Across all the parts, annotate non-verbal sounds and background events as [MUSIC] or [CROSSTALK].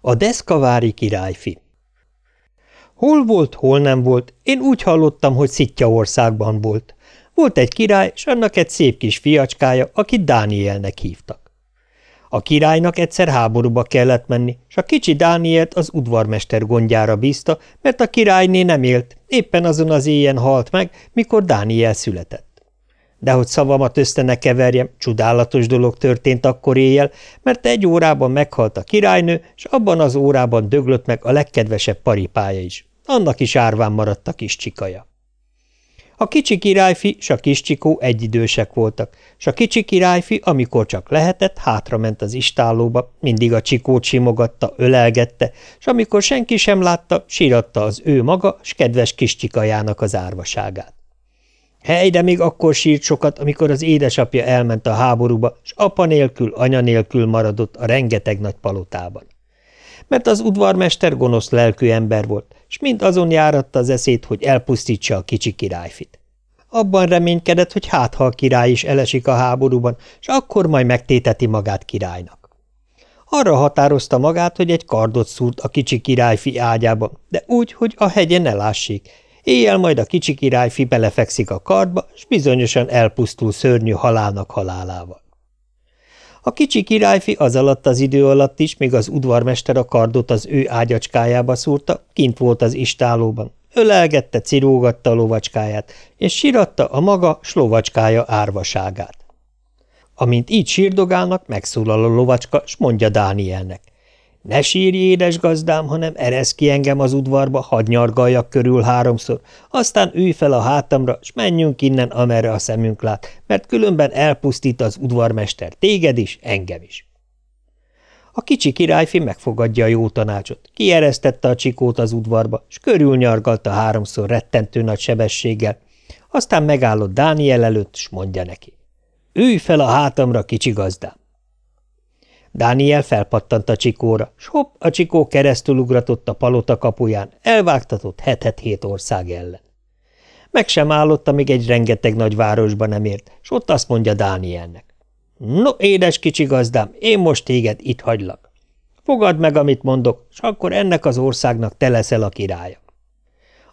A deszkavári királyfi Hol volt, hol nem volt, én úgy hallottam, hogy Szitja országban volt. Volt egy király, és annak egy szép kis fiacskája, akit Dánielnek hívtak. A királynak egyszer háborúba kellett menni, és a kicsi Dánielt az udvarmester gondjára bízta, mert a királyné nem élt, éppen azon az éjjel halt meg, mikor Dániel született. De hogy szavamat össze ne keverjem, csodálatos dolog történt akkor éjjel, mert egy órában meghalt a királynő, és abban az órában döglött meg a legkedvesebb paripája is. Annak is árván maradt a kis csikaja. A kicsi királyfi s a kis csikó egyidősek voltak, s a kicsi királyfi, amikor csak lehetett, hátrament az istállóba, mindig a csikót simogatta, ölelgette, s amikor senki sem látta, síratta az ő maga, s kedves kis csikajának az árvaságát. Hely, de még akkor sírt sokat, amikor az édesapja elment a háborúba, s apa nélkül, anya nélkül maradott a rengeteg nagy palotában. Mert az udvarmester gonosz lelkű ember volt, s mind azon járatta az eszét, hogy elpusztítsa a kicsi királyfit. Abban reménykedett, hogy hát ha a király is elesik a háborúban, s akkor majd megtéteti magát királynak. Arra határozta magát, hogy egy kardot szúrt a kicsi királyfi ágyába, de úgy, hogy a hegyen ne lássék, Éjjel majd a kicsi királyfi belefekszik a kardba, és bizonyosan elpusztul szörnyű halálnak halálával. A kicsi királyfi az alatt az idő alatt is, míg az udvarmester a kardot az ő ágyacskájába szúrta, kint volt az istálóban, ölelgette, cirógatta a lovacskáját, és síratta a maga slovacskája árvaságát. Amint így sírdogálnak, megszólal a lovacska, s mondja Dánielnek. Ne sírj, édes gazdám, hanem eresz ki engem az udvarba, hadd nyargaljak körül háromszor, aztán ülj fel a hátamra, s menjünk innen, amerre a szemünk lát, mert különben elpusztít az udvarmester téged is, engem is. A kicsi királyfi megfogadja a jó tanácsot, kieresztette a csikót az udvarba, s körülnyargalta háromszor rettentő nagy sebességgel, aztán megállott Dániel előtt, s mondja neki. Ülj fel a hátamra, kicsi gazdám! Dániel felpattant a csikóra, s hopp, a csikó keresztül ugratott a palota kapuján, elvágtatott hetet hét ország ellen. Meg sem állott, amíg egy rengeteg nagy városba nem ért, s ott azt mondja Dánielnek. No, édes kicsi gazdám, én most téged itt hagylak. Fogad meg, amit mondok, s akkor ennek az országnak te leszel a királya.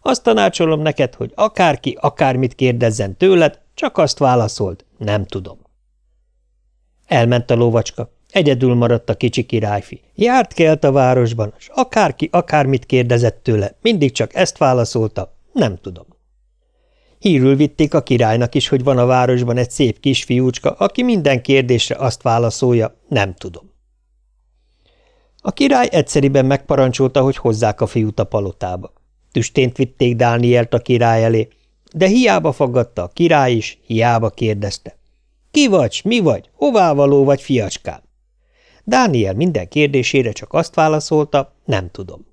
Azt tanácsolom neked, hogy akárki akármit kérdezzen tőled, csak azt válaszold, nem tudom. Elment a lovacska, Egyedül maradt a kicsi királyfi. Járt kelt a városban, és akárki akármit kérdezett tőle, mindig csak ezt válaszolta, nem tudom. Hírül vitték a királynak is, hogy van a városban egy szép kisfiúcska, aki minden kérdésre azt válaszolja, nem tudom. A király egyszeriben megparancsolta, hogy hozzák a fiút a palotába. Tüstént vitték Dánielt a király elé, de hiába faggatta a király is, hiába kérdezte. Ki vagy, mi vagy, hová való vagy, fiacskám? Dániel minden kérdésére csak azt válaszolta, nem tudom.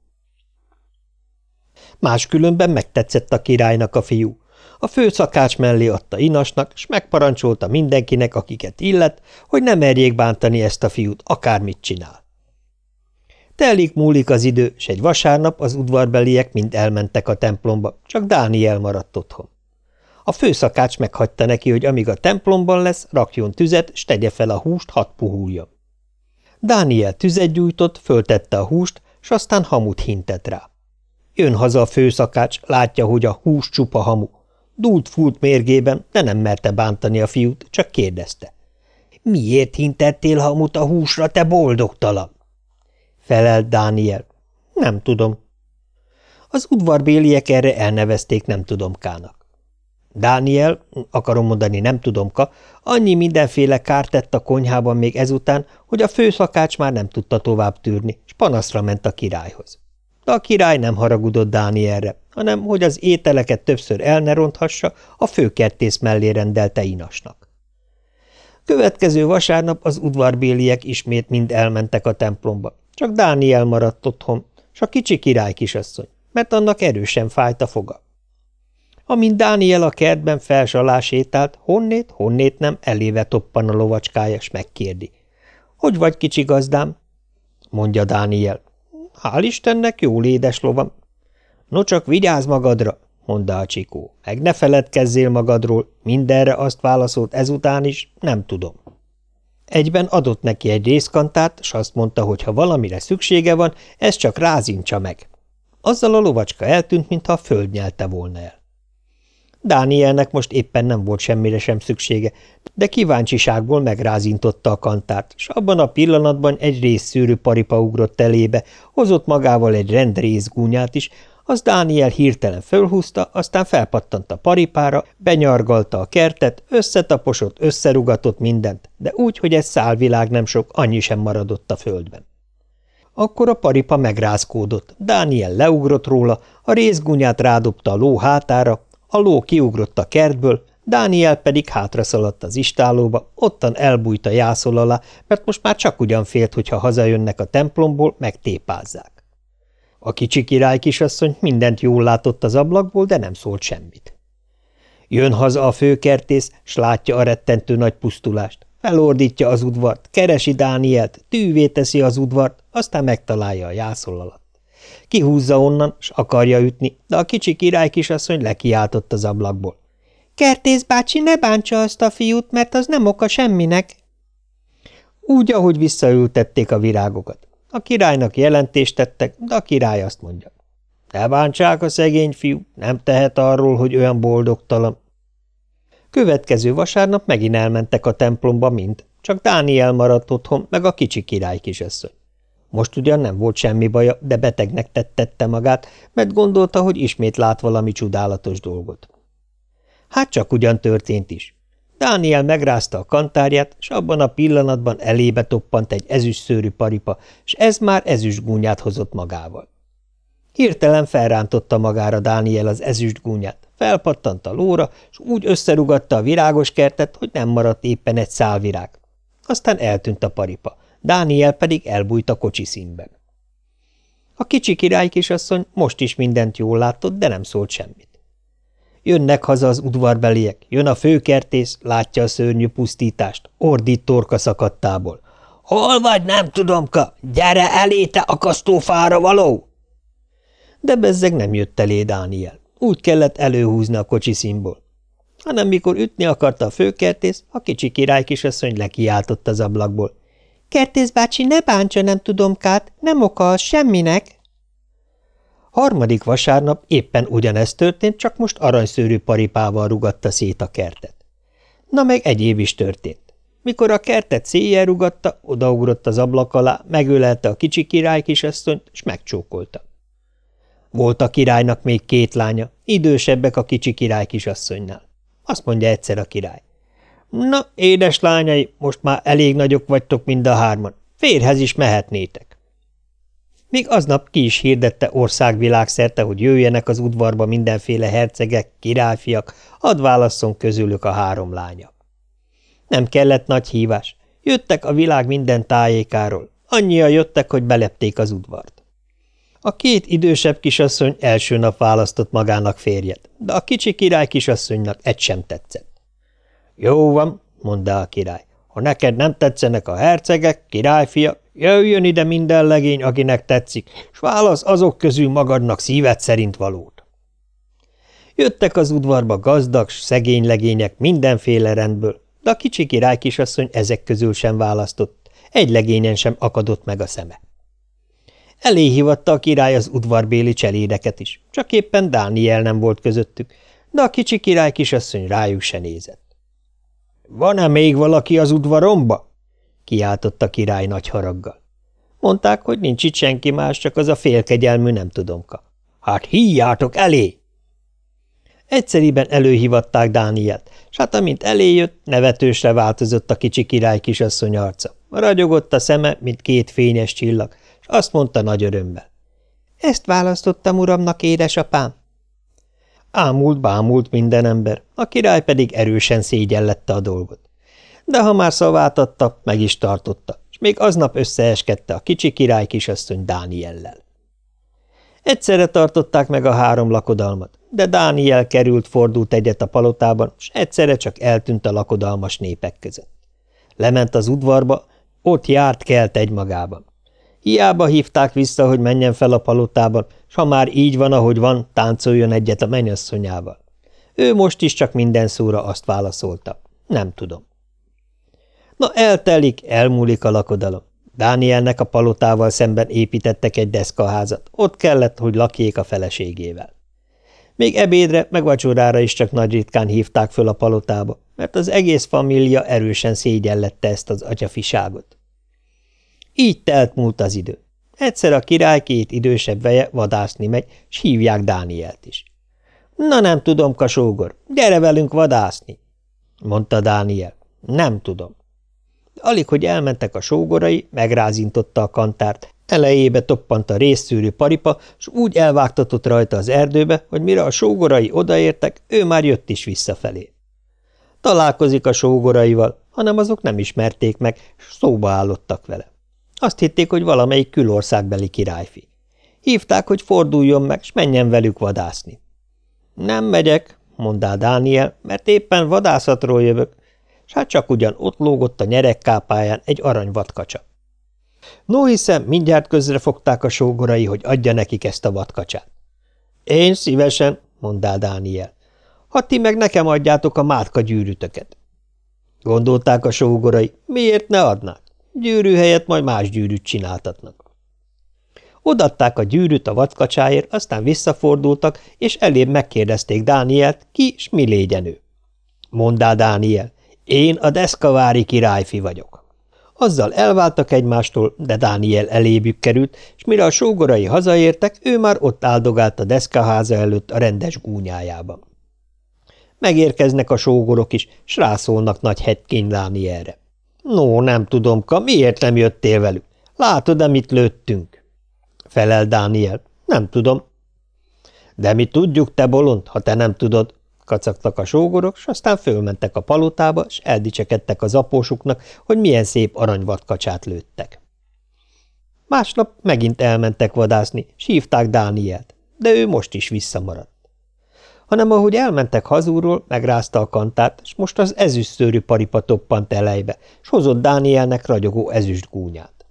Máskülönben megtetszett a királynak a fiú. A főszakács mellé adta inasnak, s megparancsolta mindenkinek, akiket illet, hogy ne merjék bántani ezt a fiút, akármit csinál. Telik múlik az idő, s egy vasárnap az udvarbeliek mind elmentek a templomba, csak Dániel maradt otthon. A főszakács meghagyta neki, hogy amíg a templomban lesz, rakjon tüzet, s tegye fel a húst, hat puhuljon. Dániel tüzet gyújtott, föltette a húst, s aztán hamut hintett rá. Jön haza a főszakács, látja, hogy a hús csupa hamu. Dúlt fúlt mérgében, de nem merte bántani a fiút, csak kérdezte. – Miért hintettél hamut a húsra, te boldogtalan? Felelt Dániel. – Nem tudom. Az udvarbéliek erre elnevezték nem tudomkának. Dániel, akarom mondani, nem tudom ka, annyi mindenféle kárt tett a konyhában még ezután, hogy a főszakács már nem tudta tovább tűrni, s panaszra ment a királyhoz. De a király nem haragudott Dánielre, hanem, hogy az ételeket többször el ne ronthassa, a főkertész mellé rendelte Inasnak. Következő vasárnap az udvarbéliek ismét mind elmentek a templomba, csak Dániel maradt otthon, s a kicsi király kisasszony, mert annak erősen fájt a foga. Amint Dániel a kertben felsalá sétált, honnét, honnét nem, eléve toppan a lovacskája, s megkérdi. – Hogy vagy, kicsi gazdám? – mondja Dániel. – Hál' Istennek, jó lédes lovam. – No csak vigyázz magadra! – mondta a csikó. – Meg ne feledkezzél magadról, mindenre azt válaszolt ezután is, nem tudom. Egyben adott neki egy részkantát, s azt mondta, hogy ha valamire szüksége van, ez csak rázincsa meg. Azzal a lovacska eltűnt, mintha a föld nyelte volna el. Dánielnek most éppen nem volt semmire sem szüksége, de kíváncsiságból megrázintotta a kantárt, s abban a pillanatban egy részszűrű paripa ugrott elébe, hozott magával egy rend részgúnyát is, az Dániel hirtelen fölhúzta, aztán felpattant a paripára, benyargalta a kertet, összetaposott, összerugatott mindent, de úgy, hogy egy szálvilág nem sok, annyi sem maradott a földben. Akkor a paripa megrázkódott, Dániel leugrott róla, a részgúnyát rádobta a ló hátára, a ló kiugrott a kertből, Dániel pedig hátraszaladt az istálóba, ottan elbújt a jászol alá, mert most már csak ugyan félt, hogyha hazajönnek a templomból, megtépázzák. A kicsi király kisasszony mindent jól látott az ablakból, de nem szólt semmit. Jön haza a főkertész, s látja a rettentő nagy pusztulást. Felordítja az udvart, keresi Dánielt, tűvé teszi az udvart, aztán megtalálja a jászol alatt. Kihúzza onnan, s akarja ütni, de a kicsi király kisasszony lekiáltott az ablakból. – Kertész bácsi, ne bántsa azt a fiút, mert az nem oka semminek. Úgy, ahogy visszaültették a virágokat. A királynak jelentést tettek, de a király azt mondja. Ne bántsák a szegény fiú, nem tehet arról, hogy olyan boldogtalan. Következő vasárnap megint elmentek a templomba mind, csak Dániel maradt otthon, meg a kicsi király kisasszony. Most ugyan nem volt semmi baja, de betegnek tettette magát, mert gondolta, hogy ismét lát valami csodálatos dolgot. Hát csak ugyan történt is. Dániel megrázta a kantárját, és abban a pillanatban elébe toppant egy ezüstszőrű paripa, és ez már ezüstgúnyát hozott magával. Hirtelen felrántotta magára Dániel az ezüstgúnyát, felpattant a lóra, és úgy összerugatta a virágos kertet, hogy nem maradt éppen egy szálvirág. Aztán eltűnt a paripa, Dániel pedig elbújt a kocsi színben. A kicsi király kisasszony most is mindent jól látott, de nem szólt semmit. Jönnek haza az udvarbeliek, jön a főkertész, látja a szörnyű pusztítást, ordít torka szakadtából. – Hol vagy, nem tudom, ka? Gyere elé, te akasztófára való! De bezzeg nem jött elé Dániel. Úgy kellett előhúzni a kocsi színból. Hanem mikor ütni akarta a főkertész, a kicsi király kisasszony lekiáltott az ablakból. – Kertész bácsi, ne bántsa, nem tudom, kát, nem oka az semminek! Harmadik vasárnap éppen ugyanezt történt, csak most aranyszőrű paripával rugatta szét a kertet. Na meg egyéb is történt. Mikor a kertet széjjel rugatta, odaugrott az ablak alá, megölelte a kicsi király kisasszonyt, és megcsókolta. Volt a királynak még két lánya, idősebbek a kicsi király kisasszonynál. Azt mondja egyszer a király. Na, édes lányai, most már elég nagyok vagytok mind a hárman, férhez is mehetnétek. Még aznap ki is hirdette országvilágszerte, hogy jöjjenek az udvarba mindenféle hercegek, királyfiak, ad válasszon közülük a három lánya. Nem kellett nagy hívás. Jöttek a világ minden tájékáról. Annyian jöttek, hogy belepték az udvart. A két idősebb kisasszony első nap választott magának férjet, de a kicsi király kisasszonynak egy sem tetszett. Jó van, mondta a király, ha neked nem tetszenek a hercegek, királyfiak, Jöjjön ide minden legény, akinek tetszik, s válasz azok közül magadnak szíved szerint valót. Jöttek az udvarba gazdag, szegény legények mindenféle rendből, de a kicsi király kisasszony ezek közül sem választott, egy legényen sem akadott meg a szeme. Elé hívatta a király az udvarbéli cselédeket is, csak éppen Dániel nem volt közöttük, de a kicsi király kisasszony rájuk se nézett. – Van-e még valaki az udvaromba? kiáltott a király nagy haraggal. Mondták, hogy nincs itt senki más, csak az a félkegyelmű nem tudomka. Hát híjátok elé! Egyszeriben előhívatták Dánielt, s hát amint eléjött, nevetősre változott a kicsi király kisasszony arca. Ragyogott a szeme, mint két fényes csillag, és azt mondta nagy örömmel. Ezt választottam uramnak, édesapám. Ámult, bámult minden ember, a király pedig erősen szégyellette a dolgot de ha már szavát adta, meg is tartotta, és még aznap összeeskedte a kicsi király kisasszony Dániellel. Egyszerre tartották meg a három lakodalmat, de Dániel került, fordult egyet a palotában, és egyszerre csak eltűnt a lakodalmas népek között. Lement az udvarba, ott járt kelt egymagában. Hiába hívták vissza, hogy menjen fel a palotában, s ha már így van, ahogy van, táncoljon egyet a mennyasszonyával. Ő most is csak minden szóra azt válaszolta. Nem tudom. Na, eltelik, elmúlik a lakodalom. Dánielnek a palotával szemben építettek egy deszkaházat, ott kellett, hogy lakjék a feleségével. Még ebédre, meg vacsorára is csak nagy ritkán hívták föl a palotába, mert az egész família erősen szégyellette ezt az atyafiságot. Így telt múlt az idő. Egyszer a király két idősebb veje vadászni megy, s hívják Dánielt is. – Na nem tudom, kasógor, gyere velünk vadászni! – mondta Dániel. – Nem tudom. Alig, hogy elmentek a sógorai, megrázintotta a kantárt, elejébe toppant a részszűrű paripa, s úgy elvágtatott rajta az erdőbe, hogy mire a sógorai odaértek, ő már jött is visszafelé. Találkozik a sógoraival, hanem azok nem ismerték meg, s szóba állottak vele. Azt hitték, hogy valamelyik külországbeli királyfi. Hívták, hogy forduljon meg, s menjen velük vadászni. Nem megyek, mondta Dániel, mert éppen vadászatról jövök, s hát csak ugyan ott lógott a nyerekkápáján egy aranyvadkacsa. No hiszem, mindjárt közre fogták a sógorai, hogy adja nekik ezt a vadkacsát. Én szívesen, mondta Dániel. Ha ti meg nekem adjátok a mátka gyűrűtöket. Gondolták a sógorai, miért ne adnák? Gyűrű helyett majd más gyűrűt csináltatnak. Odatták a gyűrűt a vadkacsáért, aztán visszafordultak, és elébb megkérdezték Dánielt, ki s mi légyen ő. Mondá Dániel, én a deszkavári királyfi vagyok. Azzal elváltak egymástól, de Dániel elébük került, és mire a sógorai hazaértek, ő már ott áldogált a deszkaháza előtt a rendes gúnyájában. Megérkeznek a sógorok is, s rászólnak nagy hetkény Dánielre. No, nem tudom, ka, miért nem jöttél velük? Látod, amit lőttünk? Felel Dániel. Nem tudom. De mi tudjuk, te bolond, ha te nem tudod, kacagtak a sógorok, s aztán fölmentek a palotába, s eldicsekedtek az apósuknak, hogy milyen szép aranyvadkacsát lőttek. Másnap megint elmentek vadászni, s hívták Dánielt, de ő most is visszamaradt. Hanem ahogy elmentek hazúról, megrázta a kantát, és most az ezüstszőrű paripa toppant elejbe, s hozott Dánielnek ragyogó ezüst gúnyát.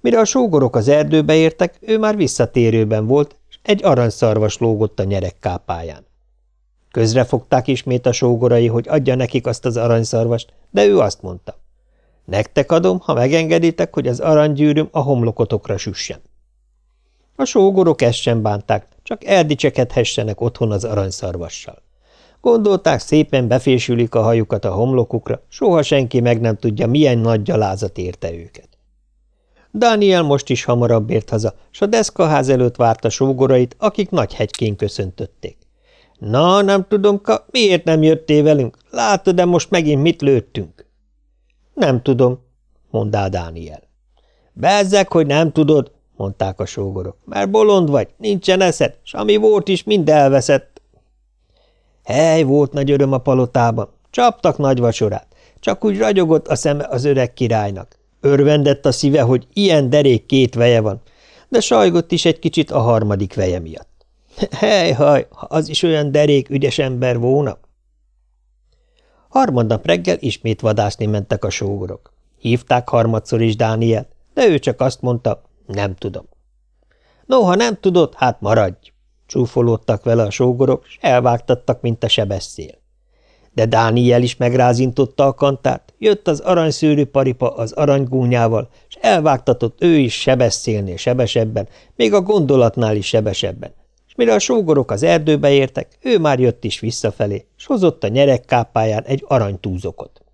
Mire a sógorok az erdőbe értek, ő már visszatérőben volt, és egy aranyszarvas lógott a nyerekkápáján. Közrefogták ismét a sógorai, hogy adja nekik azt az aranyszarvast, de ő azt mondta. Nektek adom, ha megengeditek, hogy az aranygyűrűm a homlokotokra süssen. A sógorok ezt sem bánták, csak eldicsekedhessenek otthon az aranyszarvassal. Gondolták, szépen befésülik a hajukat a homlokukra, soha senki meg nem tudja, milyen nagy gyalázat érte őket. Dániel most is hamarabb ért haza, s a deszkaház előtt várta sógorait, akik nagy hegykén köszöntötték. Na, nem tudom, ka, miért nem jöttél velünk? Látod, de most megint mit lőttünk? Nem tudom, mondta Dániel. Bezzek, hogy nem tudod, mondták a sógorok, mert bolond vagy, nincsen eszed, s ami volt is, mind elveszett. Hely, volt nagy öröm a palotában, csaptak nagy vacsorát, csak úgy ragyogott a szeme az öreg királynak. Örvendett a szíve, hogy ilyen derék két veje van, de sajgott is egy kicsit a harmadik veje miatt. [LAUGHS] Hely-haj, ha az is olyan derék ügyes ember volna! Harmadnap reggel ismét vadászni mentek a sógorok. Hívták harmadszor is Dániel, de ő csak azt mondta, nem tudom. No, ha nem tudod, hát maradj! Csúfolódtak vele a sógorok, és elvágtattak, mint a sebeszél. De Dániel is megrázintotta a kantárt, jött az aranyszőrű paripa az aranygúnyával, és elvágtatott ő is sebeszélnél sebesebben, még a gondolatnál is sebesebben, Mire a sógorok az erdőbe értek, ő már jött is visszafelé, s hozott a nyerekkápáján egy aranytúzokot.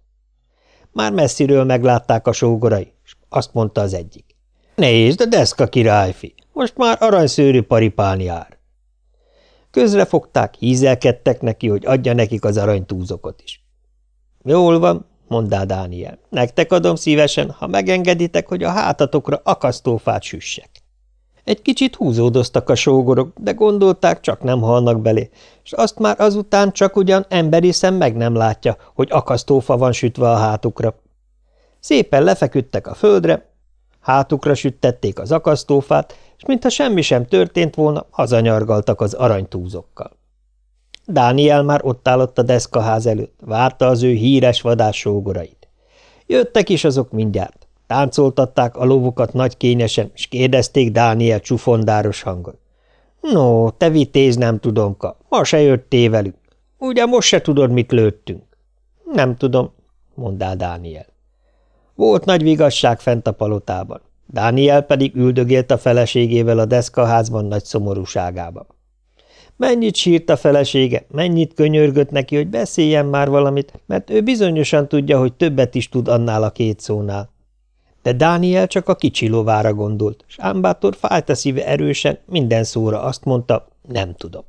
Már messziről meglátták a sógorai, és azt mondta az egyik. Nézd, a deszka királyfi, most már aranyszőrű paripán jár. Közrefogták, hízelkedtek neki, hogy adja nekik az aranytúzokot is. Jól van, mondta Dániel, nektek adom szívesen, ha megengeditek, hogy a hátatokra akasztófát süssek. Egy kicsit húzódoztak a sógorok, de gondolták, csak nem halnak belé, és azt már azután csak ugyan emberi szem meg nem látja, hogy akasztófa van sütve a hátukra. Szépen lefeküdtek a földre, hátukra süttették az akasztófát, és mintha semmi sem történt volna, hazanyargaltak az aranytúzokkal. Dániel már ott állott a deszkaház előtt, várta az ő híres vadás sógorait. Jöttek is azok mindjárt. Táncoltatták a lovukat nagy kényesen, és kérdezték Dániel csufondáros hangon. No, te vitéz nem tudom, ka, ma se jöttél velük. Ugye most se tudod, mit lőttünk? Nem tudom, mondta Dániel. Volt nagy vigasság fent a palotában. Dániel pedig üldögélt a feleségével a deszkaházban nagy szomorúságában. Mennyit sírt a felesége, mennyit könyörgött neki, hogy beszéljen már valamit, mert ő bizonyosan tudja, hogy többet is tud annál a két szónál. De Dániel csak a kicsi lovára gondolt, s Ámbátor fájt a szíve erősen, minden szóra azt mondta, nem tudom.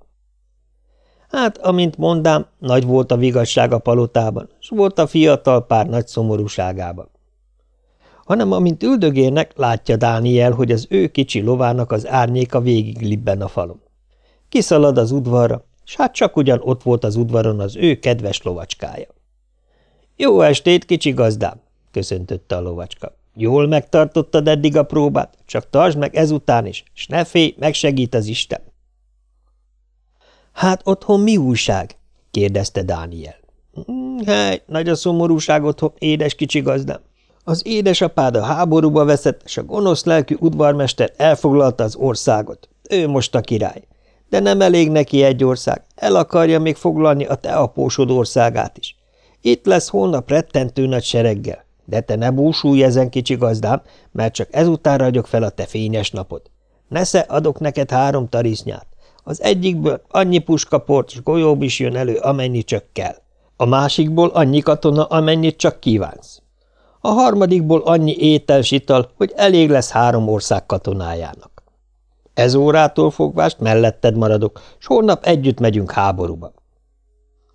Hát, amint mondám, nagy volt a vigasság a palotában, s volt a fiatal pár nagy szomorúságában. Hanem amint üldögélnek, látja Dániel, hogy az ő kicsi lovának az árnyéka végig libben a falon. Kiszalad az udvarra, s hát csak ugyan ott volt az udvaron az ő kedves lovacskája. – Jó estét, kicsi gazdám! – köszöntötte a lovacska. – Jól megtartottad eddig a próbát, csak tartsd meg ezután is, s ne félj, megsegít az Isten! – Hát otthon mi újság? – kérdezte Dániel. – Hely, nagy a szomorúság otthon, édes kicsi gazdám. Az édesapád a háborúba veszett, és a gonosz lelkű udvarmester elfoglalta az országot. Ő most a király. De nem elég neki egy ország, el akarja még foglalni a te apósod országát is. Itt lesz holnap rettentő nagy sereggel, de te ne búsulj ezen kicsi gazdám, mert csak ezután ragyog fel a te fényes napod. Nesze adok neked három tarisznyát. Az egyikből annyi puskaport és golyób is jön elő, amennyi csak kell. A másikból annyi katona, amennyit csak kívánsz. A harmadikból annyi étel-sital, hogy elég lesz három ország katonájának. Ez órától fogvást melletted maradok, s holnap együtt megyünk háborúba.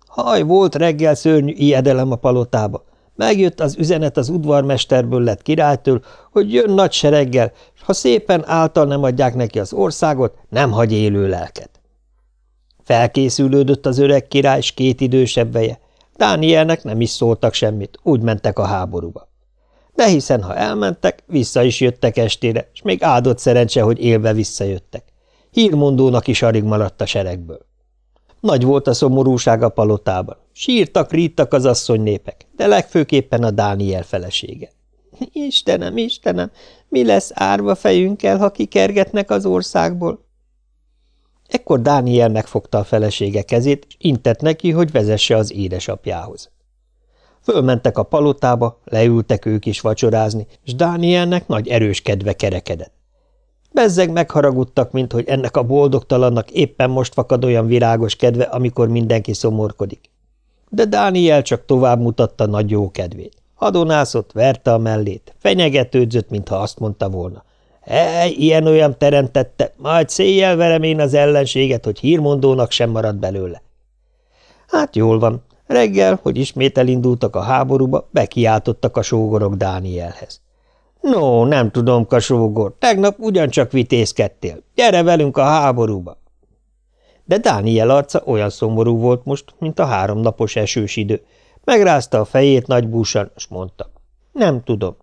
Haj, volt reggel szörnyű ijedelem a palotába. Megjött az üzenet az udvarmesterből lett királytól, hogy jön nagy sereggel, s ha szépen által nem adják neki az országot, nem hagy élő lelket. Felkészülődött az öreg király s két idősebb veje. Dánielnek nem is szóltak semmit, úgy mentek a háborúba de hiszen ha elmentek, vissza is jöttek estére, és még áldott szerencse, hogy élve visszajöttek. Hírmondónak is arig maradt a seregből. Nagy volt a szomorúság a palotában. Sírtak, ríttak az asszony népek, de legfőképpen a Dániel felesége. [LAUGHS] Istenem, Istenem, mi lesz árva fejünkkel, ha kikergetnek az országból? Ekkor Dániel megfogta a felesége kezét, és intett neki, hogy vezesse az édesapjához. Fölmentek a palotába, leültek ők is vacsorázni, és Dánielnek nagy erős kedve kerekedett. Bezzeg megharagudtak, mint hogy ennek a boldogtalannak éppen most fakad olyan virágos kedve, amikor mindenki szomorkodik. De Dániel csak tovább mutatta nagy jó kedvét. Hadonászott, verte a mellét, fenyegetődzött, mintha azt mondta volna. Ej, ilyen-olyan teremtette, majd széjjel verem én az ellenséget, hogy hírmondónak sem marad belőle. Hát jól van, Reggel, hogy ismét elindultak a háborúba, bekiáltottak a sógorok Dánielhez. No, nem tudom, kasógor, tegnap ugyancsak vitézkedtél. Gyere velünk a háborúba! De Dániel arca olyan szomorú volt most, mint a háromnapos esős idő. Megrázta a fejét nagy búsan, és mondta. Nem tudom.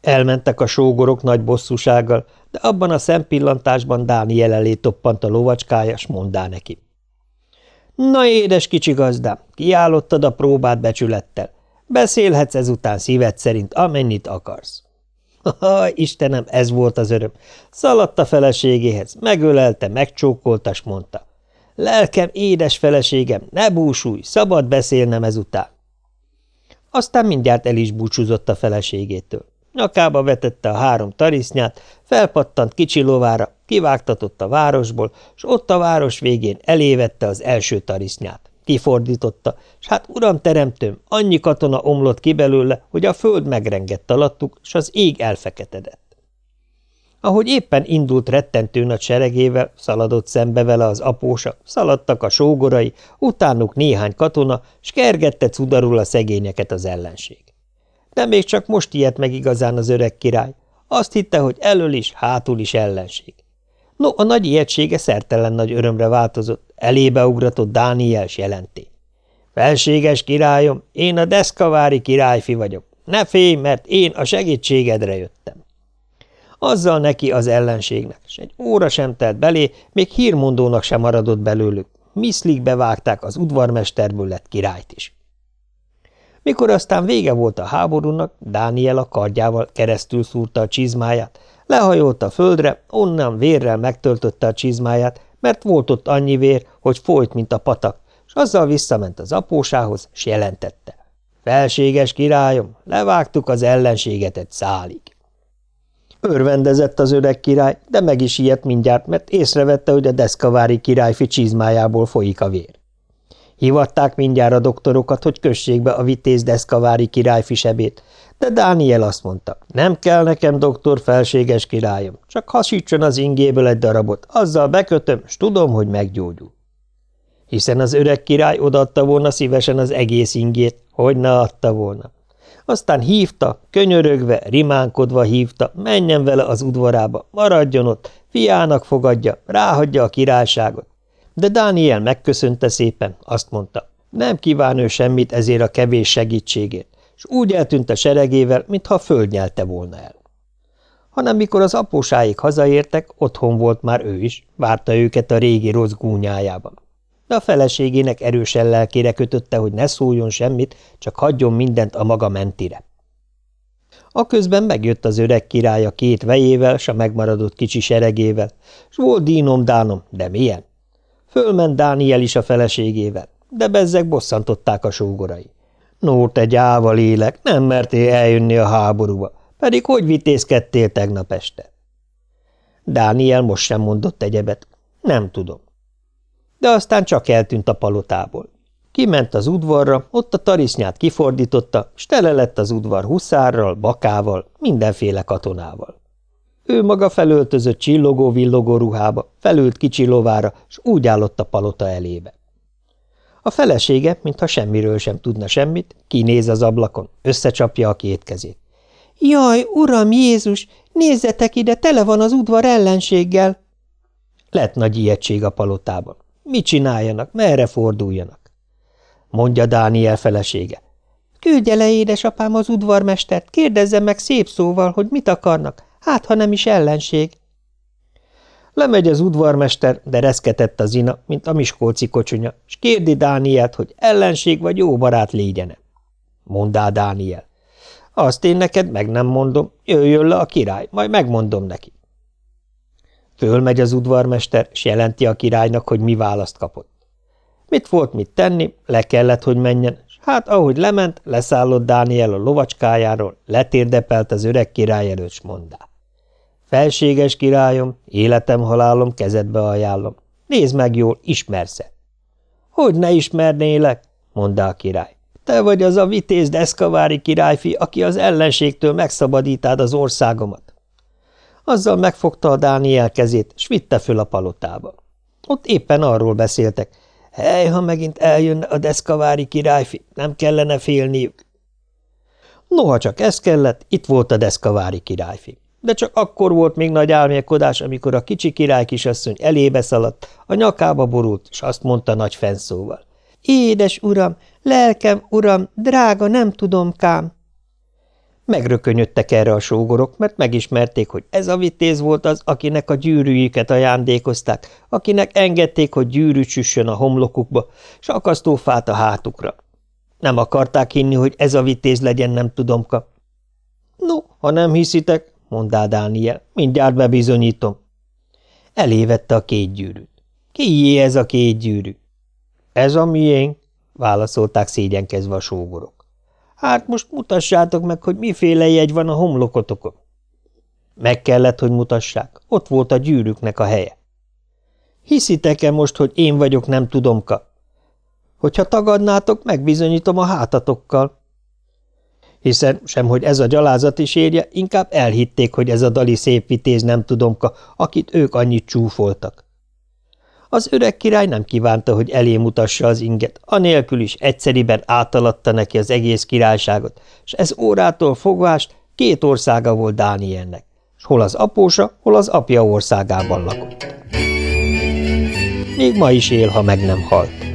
Elmentek a sógorok nagy bosszúsággal, de abban a szempillantásban Dániel elé toppant a lovacskája, s mondá neki. Na, édes kicsi gazdám, kiállottad a próbát becsülettel. Beszélhetsz ezután szíved szerint, amennyit akarsz. Ha, Istenem, ez volt az öröm. Szaladt a feleségéhez, megölelte, megcsókolta, s mondta. Lelkem, édes feleségem, ne búsulj, szabad beszélnem ezután. Aztán mindjárt el is búcsúzott a feleségétől. Nyakába vetette a három tarisznyát, felpattant kicsi lovára, kivágtatott a városból, s ott a város végén elévette az első tarisznyát. Kifordította, s hát uram teremtőm, annyi katona omlott ki belőle, hogy a föld megrengett alattuk, s az ég elfeketedett. Ahogy éppen indult rettentő nagy seregével, szaladott szembe vele az apósa, szaladtak a sógorai, utánuk néhány katona, s kergette cudarul a szegényeket az ellenség. De még csak most ijedt meg igazán az öreg király. Azt hitte, hogy elől is, hátul is ellenség. No, a nagy ijegysége szertelen nagy örömre változott, elébe ugratott Dániel jelenté. Felséges királyom, én a deszkavári királyfi vagyok. Ne félj, mert én a segítségedre jöttem. Azzal neki az ellenségnek, és egy óra sem telt belé, még hírmondónak sem maradott belőlük. Miszlik bevágták az udvarmesterből lett királyt is. Mikor aztán vége volt a háborúnak, Dániel a kardjával keresztül szúrta a csizmáját, lehajolt a földre, onnan vérrel megtöltötte a csizmáját, mert volt ott annyi vér, hogy folyt, mint a patak, és azzal visszament az apósához, s jelentette. Felséges királyom, levágtuk az ellenséget egy szálig. Örvendezett az öreg király, de meg is ijedt mindjárt, mert észrevette, hogy a deszkavári királyfi csizmájából folyik a vér. Hivatták mindjárt a doktorokat, hogy kössék be a vitéz deszkavári királyfi sebét, de Dániel azt mondta, nem kell nekem, doktor, felséges királyom, csak hasítson az ingéből egy darabot, azzal bekötöm, s tudom, hogy meggyógyul. Hiszen az öreg király odaadta volna szívesen az egész ingét, hogy ne adta volna. Aztán hívta, könyörögve, rimánkodva hívta, menjen vele az udvarába, maradjon ott, fiának fogadja, ráhagyja a királyságot. De Dániel megköszönte szépen, azt mondta, nem kíván ő semmit ezért a kevés segítségért, és úgy eltűnt a seregével, mintha földnyelte volna el. Hanem mikor az apósáig hazaértek, otthon volt már ő is, várta őket a régi rossz gúnyájában de a feleségének erősen lelkére kötötte, hogy ne szóljon semmit, csak hagyjon mindent a maga mentire. A közben megjött az öreg király a két vejével, s a megmaradott kicsi seregével, s volt dínom-dánom, de milyen? Fölment Dániel is a feleségével, de bezzeg bosszantották a sógorai. No, te gyáva lélek, nem mertél eljönni a háborúba, pedig hogy vitézkedtél tegnap este? Dániel most sem mondott egyebet. Nem tudom de aztán csak eltűnt a palotából. Kiment az udvarra, ott a tarisznyát kifordította, s tele lett az udvar huszárral, bakával, mindenféle katonával. Ő maga felöltözött csillogó-villogó ruhába, felült kicsi lovára, s úgy állott a palota elébe. A felesége, mintha semmiről sem tudna semmit, kinéz az ablakon, összecsapja a két kezét. – Jaj, uram Jézus, nézzetek ide, tele van az udvar ellenséggel! Lett nagy ijegység a palotában. Mit csináljanak, merre forduljanak? Mondja Dániel felesége. Küldje le, édesapám, az udvarmestert, kérdezze meg szép szóval, hogy mit akarnak, hát ha nem is ellenség. Lemegy az udvarmester, de reszketett a zina, mint a miskolci kocsonya, s kérdi Dánielt, hogy ellenség vagy jó barát légyene. Mondá Dániel. Azt én neked meg nem mondom, jöjjön le a király, majd megmondom neki. Fölmegy az udvarmester, s jelenti a királynak, hogy mi választ kapott. Mit volt mit tenni, le kellett, hogy menjen, s hát ahogy lement, leszállott Dániel a lovacskájáról, letérdepelt az öreg király előtt, mondá. Felséges királyom, életem-halálom kezedbe ajánlom. Nézd meg jól, ismersz-e? Hogy ne ismernélek? mondta a király. Te vagy az a vitéz deszkavári királyfi, aki az ellenségtől megszabadítád az országomat. Azzal megfogta a Dániel kezét, s vitte föl a palotába. Ott éppen arról beszéltek. Hely, ha megint eljönne a deszkavári királyfi, nem kellene félniük. Noha csak ez kellett, itt volt a deszkavári királyfi. De csak akkor volt még nagy álmélkodás, amikor a kicsi király kisasszony elébe szaladt, a nyakába borult, és azt mondta nagy fenszóval. Édes uram, lelkem, uram, drága, nem tudom kám. Megrökönyödtek erre a sógorok, mert megismerték, hogy ez a vitéz volt az, akinek a gyűrűjüket ajándékozták, akinek engedték, hogy gyűrű csüssön a homlokukba, s akasztófát a hátukra. Nem akarták hinni, hogy ez a vitéz legyen, nem tudom ka. No, ha nem hiszitek, mondá Dániel, mindjárt bebizonyítom. Elévette a két gyűrűt. Kié ez a két gyűrű? Ez a miénk, válaszolták szégyenkezve a sógorok. Hát most mutassátok meg, hogy miféle jegy van a homlokotokon. Meg kellett, hogy mutassák. Ott volt a gyűrűknek a helye. Hiszitek-e most, hogy én vagyok, nem tudom ka? Hogyha tagadnátok, megbizonyítom a hátatokkal. Hiszen sem, hogy ez a gyalázat is érje, inkább elhitték, hogy ez a dali szép vitéz nem tudom ka, akit ők annyit csúfoltak. Az öreg király nem kívánta, hogy elé mutassa az inget, anélkül is egyszeriben átaladta neki az egész királyságot, és ez órától fogvást két országa volt Dánielnek, és hol az apósa, hol az apja országában lakott. Még ma is él, ha meg nem halt.